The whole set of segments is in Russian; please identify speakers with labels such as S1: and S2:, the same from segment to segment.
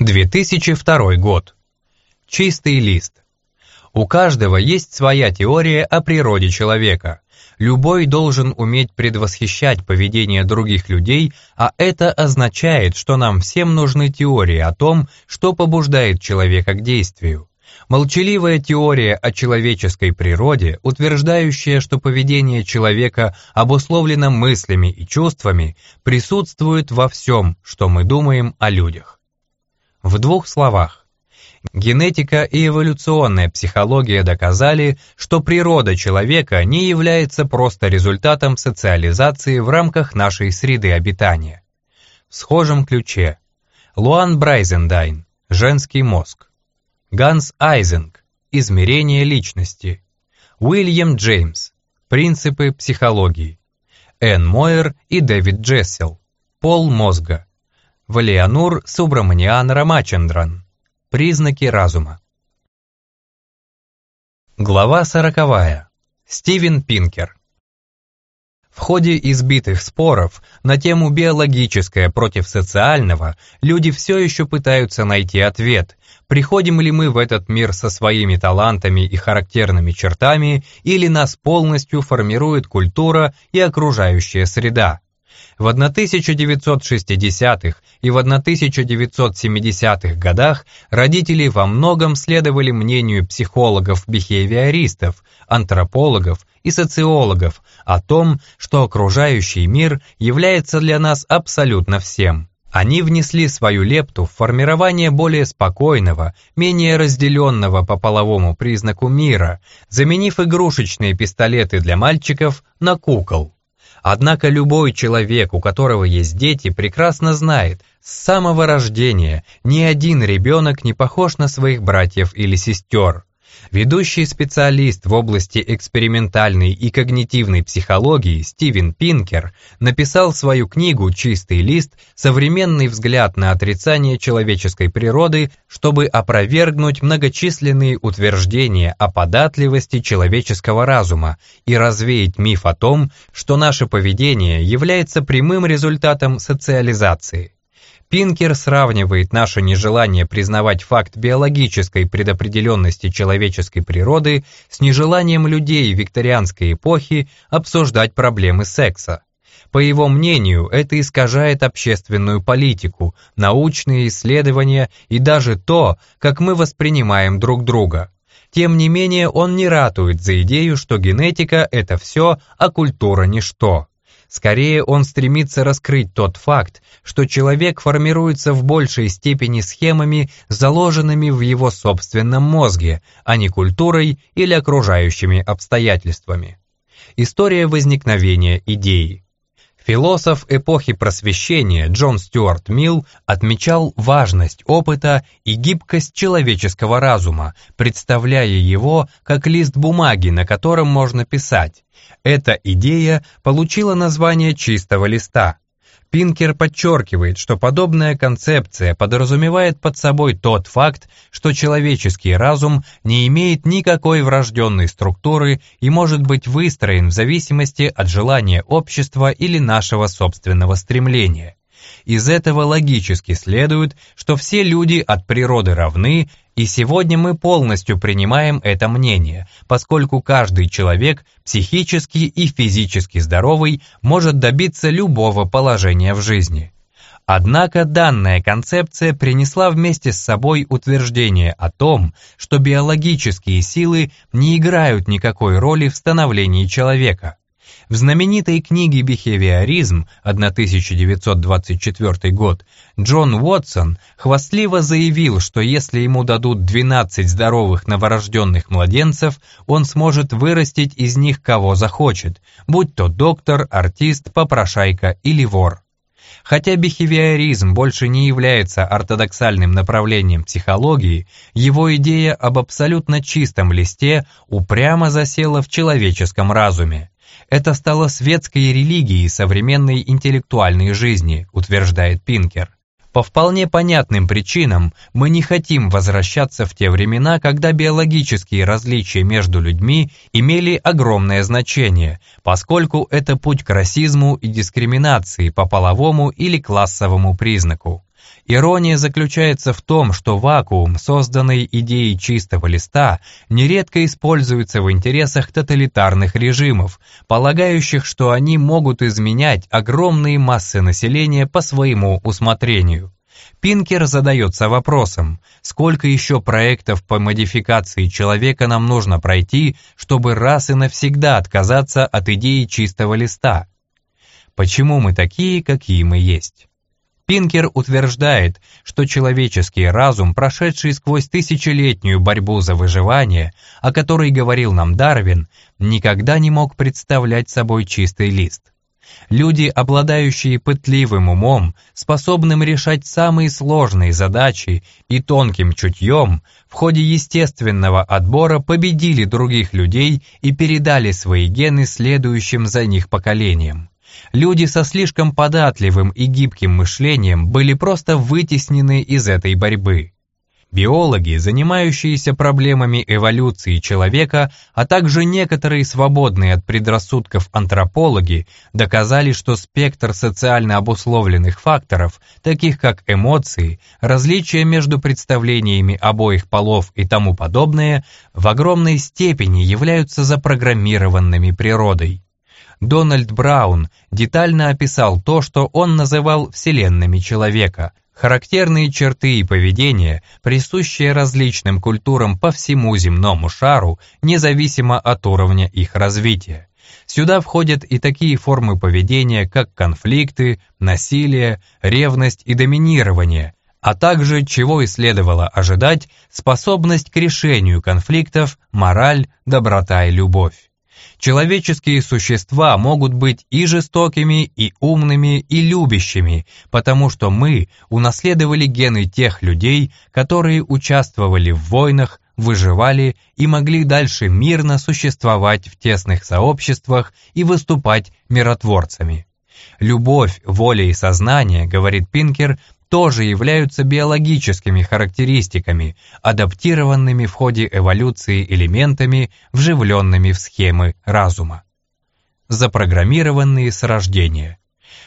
S1: 2002 год. Чистый лист. У каждого есть своя теория о природе человека. Любой должен уметь предвосхищать поведение других людей, а это означает, что нам всем нужны теории о том, что побуждает человека к действию. Молчаливая теория о человеческой природе, утверждающая, что поведение человека обусловлено мыслями и чувствами, присутствует во всем, что мы думаем о людях. В двух словах. Генетика и эволюционная психология доказали, что природа человека не является просто результатом социализации в рамках нашей среды обитания. В схожем ключе. Луан Брайзендайн «Женский мозг». Ганс Айзенг «Измерение личности». Уильям Джеймс «Принципы психологии». Энн Мойер и Дэвид Джессел «Пол мозга». Валианур Субраманиан Рамачандран. Признаки разума. Глава сороковая. Стивен Пинкер. В ходе избитых споров на тему биологическое против социального люди все еще пытаются найти ответ, приходим ли мы в этот мир со своими талантами и характерными чертами, или нас полностью формирует культура и окружающая среда. В 1960-х и в 1970-х годах родители во многом следовали мнению психологов-бихевиористов, антропологов и социологов о том, что окружающий мир является для нас абсолютно всем. Они внесли свою лепту в формирование более спокойного, менее разделенного по половому признаку мира, заменив игрушечные пистолеты для мальчиков на кукол. Однако любой человек, у которого есть дети, прекрасно знает, с самого рождения ни один ребенок не похож на своих братьев или сестер. Ведущий специалист в области экспериментальной и когнитивной психологии Стивен Пинкер написал свою книгу «Чистый лист. Современный взгляд на отрицание человеческой природы», чтобы опровергнуть многочисленные утверждения о податливости человеческого разума и развеять миф о том, что наше поведение является прямым результатом социализации. Пинкер сравнивает наше нежелание признавать факт биологической предопределенности человеческой природы с нежеланием людей викторианской эпохи обсуждать проблемы секса. По его мнению, это искажает общественную политику, научные исследования и даже то, как мы воспринимаем друг друга. Тем не менее, он не ратует за идею, что генетика – это все, а культура – ничто. Скорее он стремится раскрыть тот факт, что человек формируется в большей степени схемами, заложенными в его собственном мозге, а не культурой или окружающими обстоятельствами. История возникновения идеи. Философ эпохи Просвещения Джон Стюарт Милл отмечал важность опыта и гибкость человеческого разума, представляя его как лист бумаги, на котором можно писать. Эта идея получила название «чистого листа», подчеркивает, что подобная концепция подразумевает под собой тот факт, что человеческий разум не имеет никакой врожденной структуры и может быть выстроен в зависимости от желания общества или нашего собственного стремления. Из этого логически следует, что все люди от природы равны и сегодня мы полностью принимаем это мнение, поскольку каждый человек, психически и физически здоровый, может добиться любого положения в жизни. Однако данная концепция принесла вместе с собой утверждение о том, что биологические силы не играют никакой роли в становлении человека. В знаменитой книге «Бихевиоризм» 1924 год Джон Уотсон хвастливо заявил, что если ему дадут 12 здоровых новорожденных младенцев, он сможет вырастить из них кого захочет, будь то доктор, артист, попрошайка или вор. Хотя бихевиоризм больше не является ортодоксальным направлением психологии, его идея об абсолютно чистом листе упрямо засела в человеческом разуме. Это стало светской религией современной интеллектуальной жизни, утверждает Пинкер. По вполне понятным причинам мы не хотим возвращаться в те времена, когда биологические различия между людьми имели огромное значение, поскольку это путь к расизму и дискриминации по половому или классовому признаку. Ирония заключается в том, что вакуум, созданный идеей чистого листа, нередко используется в интересах тоталитарных режимов, полагающих, что они могут изменять огромные массы населения по своему усмотрению. Пинкер задается вопросом, сколько еще проектов по модификации человека нам нужно пройти, чтобы раз и навсегда отказаться от идеи чистого листа? Почему мы такие, какие мы есть? Пинкер утверждает, что человеческий разум, прошедший сквозь тысячелетнюю борьбу за выживание, о которой говорил нам Дарвин, никогда не мог представлять собой чистый лист. Люди, обладающие пытливым умом, способным решать самые сложные задачи и тонким чутьем, в ходе естественного отбора победили других людей и передали свои гены следующим за них поколениям. Люди со слишком податливым и гибким мышлением были просто вытеснены из этой борьбы. Биологи, занимающиеся проблемами эволюции человека, а также некоторые свободные от предрассудков антропологи, доказали, что спектр социально обусловленных факторов, таких как эмоции, различия между представлениями обоих полов и тому подобное, в огромной степени являются запрограммированными природой. Дональд Браун детально описал то, что он называл вселенными человека, характерные черты и поведение, присущие различным культурам по всему земному шару, независимо от уровня их развития. Сюда входят и такие формы поведения, как конфликты, насилие, ревность и доминирование, а также, чего и следовало ожидать, способность к решению конфликтов, мораль, доброта и любовь. Человеческие существа могут быть и жестокими, и умными, и любящими, потому что мы унаследовали гены тех людей, которые участвовали в войнах, выживали и могли дальше мирно существовать в тесных сообществах и выступать миротворцами. Любовь, воля и сознание, говорит Пинкер, тоже являются биологическими характеристиками, адаптированными в ходе эволюции элементами, вживленными в схемы разума. Запрограммированные с рождения.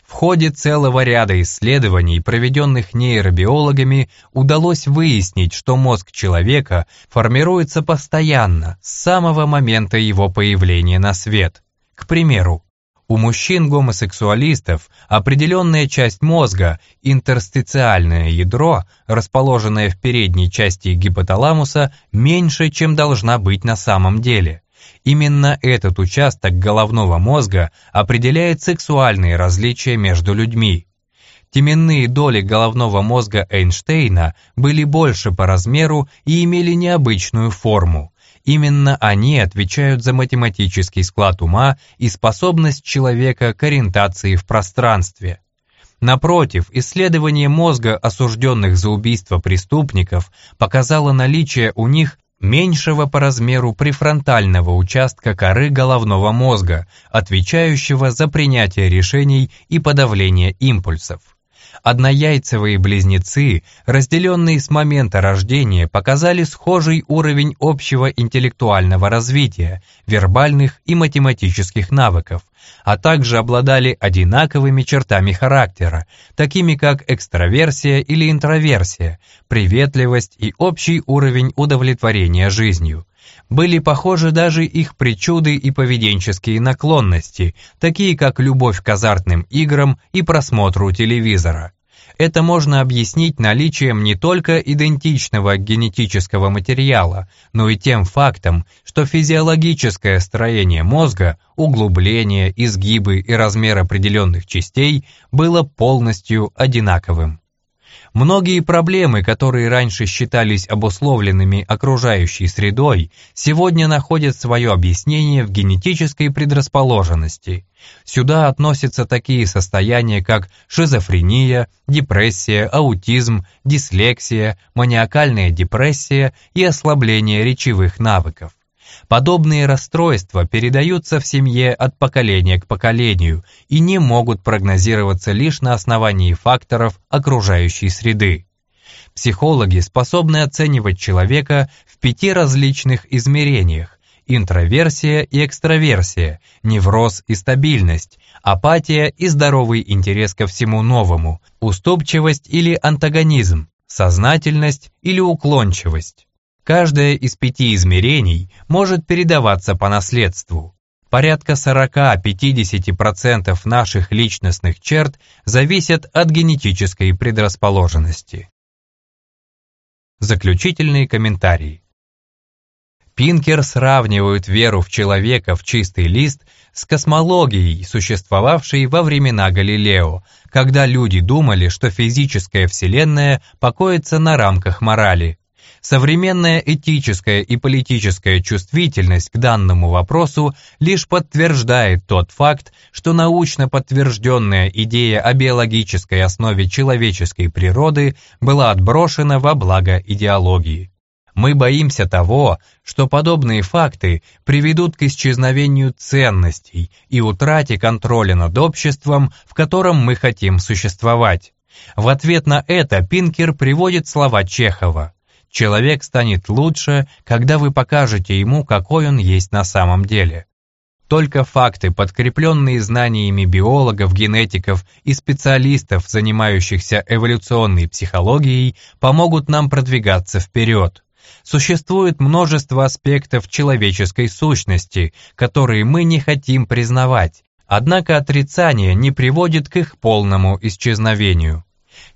S1: В ходе целого ряда исследований, проведенных нейробиологами, удалось выяснить, что мозг человека формируется постоянно, с самого момента его появления на свет. К примеру, у мужчин-гомосексуалистов определенная часть мозга, интерстициальное ядро, расположенное в передней части гипоталамуса, меньше, чем должна быть на самом деле. Именно этот участок головного мозга определяет сексуальные различия между людьми. Теменные доли головного мозга Эйнштейна были больше по размеру и имели необычную форму. Именно они отвечают за математический склад ума и способность человека к ориентации в пространстве. Напротив, исследование мозга осужденных за убийство преступников показало наличие у них меньшего по размеру префронтального участка коры головного мозга, отвечающего за принятие решений и подавление импульсов. Однояйцевые близнецы, разделенные с момента рождения, показали схожий уровень общего интеллектуального развития, вербальных и математических навыков, а также обладали одинаковыми чертами характера, такими как экстраверсия или интроверсия, приветливость и общий уровень удовлетворения жизнью. Были похожи даже их причуды и поведенческие наклонности, такие как любовь к азартным играм и просмотру телевизора. Это можно объяснить наличием не только идентичного генетического материала, но и тем фактом, что физиологическое строение мозга, углубление, изгибы и размер определенных частей было полностью одинаковым. Многие проблемы, которые раньше считались обусловленными окружающей средой, сегодня находят свое объяснение в генетической предрасположенности. Сюда относятся такие состояния, как шизофрения, депрессия, аутизм, дислексия, маниакальная депрессия и ослабление речевых навыков. Подобные расстройства передаются в семье от поколения к поколению и не могут прогнозироваться лишь на основании факторов окружающей среды. Психологи способны оценивать человека в пяти различных измерениях, интроверсия и экстраверсия, невроз и стабильность, апатия и здоровый интерес ко всему новому, уступчивость или антагонизм, сознательность или уклончивость. Каждое из пяти измерений может передаваться по наследству. Порядка 40-50% наших личностных черт зависят от генетической предрасположенности. Заключительные комментарии. Пинкер сравнивает веру в человека в чистый лист с космологией, существовавшей во времена Галилео, когда люди думали, что физическая Вселенная покоится на рамках морали. Современная этическая и политическая чувствительность к данному вопросу лишь подтверждает тот факт, что научно подтвержденная идея о биологической основе человеческой природы была отброшена во благо идеологии. Мы боимся того, что подобные факты приведут к исчезновению ценностей и утрате контроля над обществом, в котором мы хотим существовать. В ответ на это Пинкер приводит слова Чехова. Человек станет лучше, когда вы покажете ему, какой он есть на самом деле. Только факты, подкрепленные знаниями биологов, генетиков и специалистов, занимающихся эволюционной психологией, помогут нам продвигаться вперед. Существует множество аспектов человеческой сущности, которые мы не хотим признавать, однако отрицание не приводит к их полному исчезновению.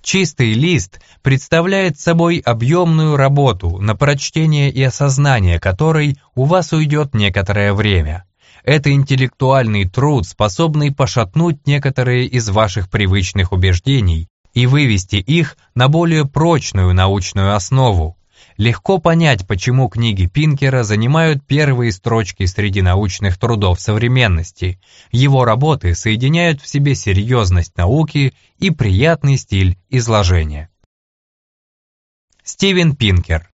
S1: Чистый лист представляет собой объемную работу, на прочтение и осознание которой у вас уйдет некоторое время. Это интеллектуальный труд, способный пошатнуть некоторые из ваших привычных убеждений и вывести их на более прочную научную основу, Легко понять, почему книги Пинкера занимают первые строчки среди научных трудов современности. Его работы соединяют в себе серьезность науки и приятный стиль изложения. Стивен Пинкер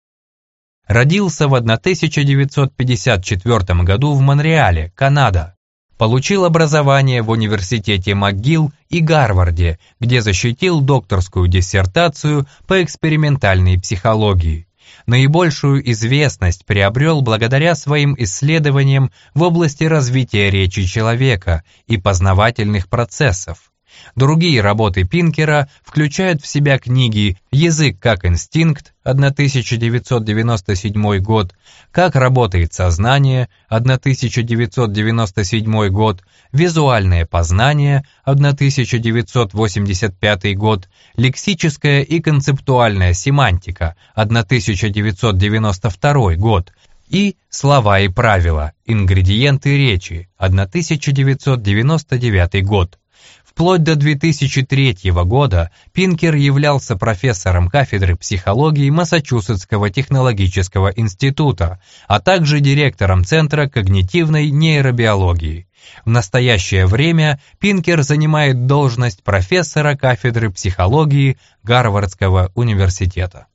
S1: Родился в 1954 году в Монреале, Канада. Получил образование в университете МcGill и Гарварде, где защитил докторскую диссертацию по экспериментальной психологии наибольшую известность приобрел благодаря своим исследованиям в области развития речи человека и познавательных процессов. Другие работы Пинкера включают в себя книги «Язык как инстинкт» 1997 год, «Как работает сознание» 1997 год, «Визуальное познание» 1985 год, «Лексическая и концептуальная семантика» 1992 год и «Слова и правила. Ингредиенты речи» 1999 год. Вплоть до 2003 года Пинкер являлся профессором кафедры психологии Массачусетского технологического института, а также директором Центра когнитивной нейробиологии. В настоящее время Пинкер занимает должность профессора кафедры психологии Гарвардского университета.